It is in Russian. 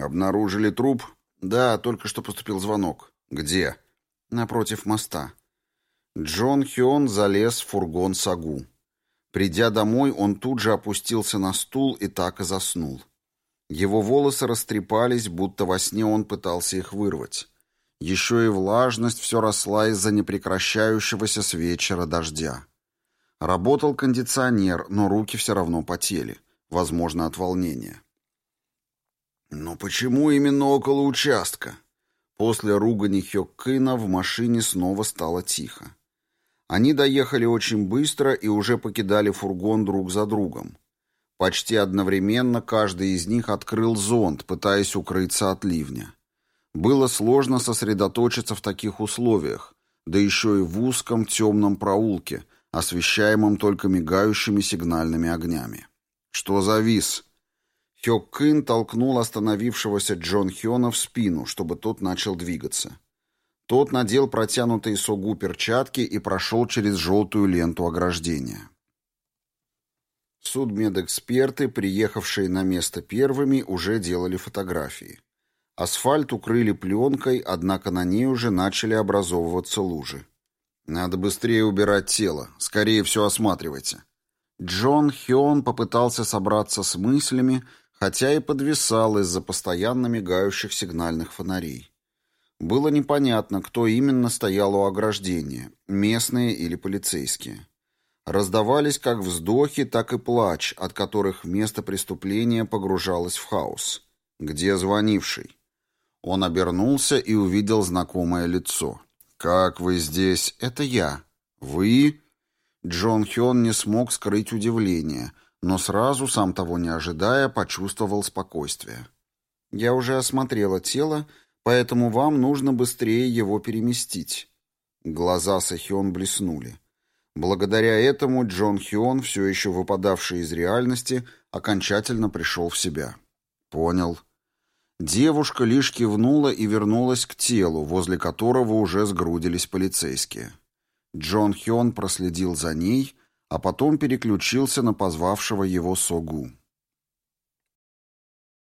Обнаружили труп? Да, только что поступил звонок. Где? Напротив моста. Джон Хён залез в фургон Сагу. Придя домой, он тут же опустился на стул и так и заснул. Его волосы растрепались, будто во сне он пытался их вырвать. Еще и влажность все росла из-за непрекращающегося с вечера дождя. Работал кондиционер, но руки все равно потели, возможно, от волнения. Но почему именно около участка? После ругани Хёккына в машине снова стало тихо. Они доехали очень быстро и уже покидали фургон друг за другом. Почти одновременно каждый из них открыл зонт, пытаясь укрыться от ливня. Было сложно сосредоточиться в таких условиях, да еще и в узком темном проулке, освещаемом только мигающими сигнальными огнями. «Что за виз?» Хёк Кын толкнул остановившегося Джон Хёна в спину, чтобы тот начал двигаться. Тот надел протянутые согу перчатки и прошел через желтую ленту ограждения. Судмедэксперты, приехавшие на место первыми, уже делали фотографии. Асфальт укрыли пленкой, однако на ней уже начали образовываться лужи. «Надо быстрее убирать тело. Скорее все осматривайте». Джон Хён попытался собраться с мыслями, хотя и подвисал из-за постоянно мигающих сигнальных фонарей. Было непонятно, кто именно стоял у ограждения, местные или полицейские. Раздавались как вздохи, так и плач, от которых место преступления погружалось в хаос. «Где звонивший?» Он обернулся и увидел знакомое лицо. «Как вы здесь?» «Это я». «Вы?» Джон Хён не смог скрыть удивление, но сразу, сам того не ожидая, почувствовал спокойствие. «Я уже осмотрела тело поэтому вам нужно быстрее его переместить». Глаза Сахион блеснули. Благодаря этому Джон Хион, все еще выпадавший из реальности, окончательно пришел в себя. «Понял». Девушка лишь кивнула и вернулась к телу, возле которого уже сгрудились полицейские. Джон Хион проследил за ней, а потом переключился на позвавшего его Согу.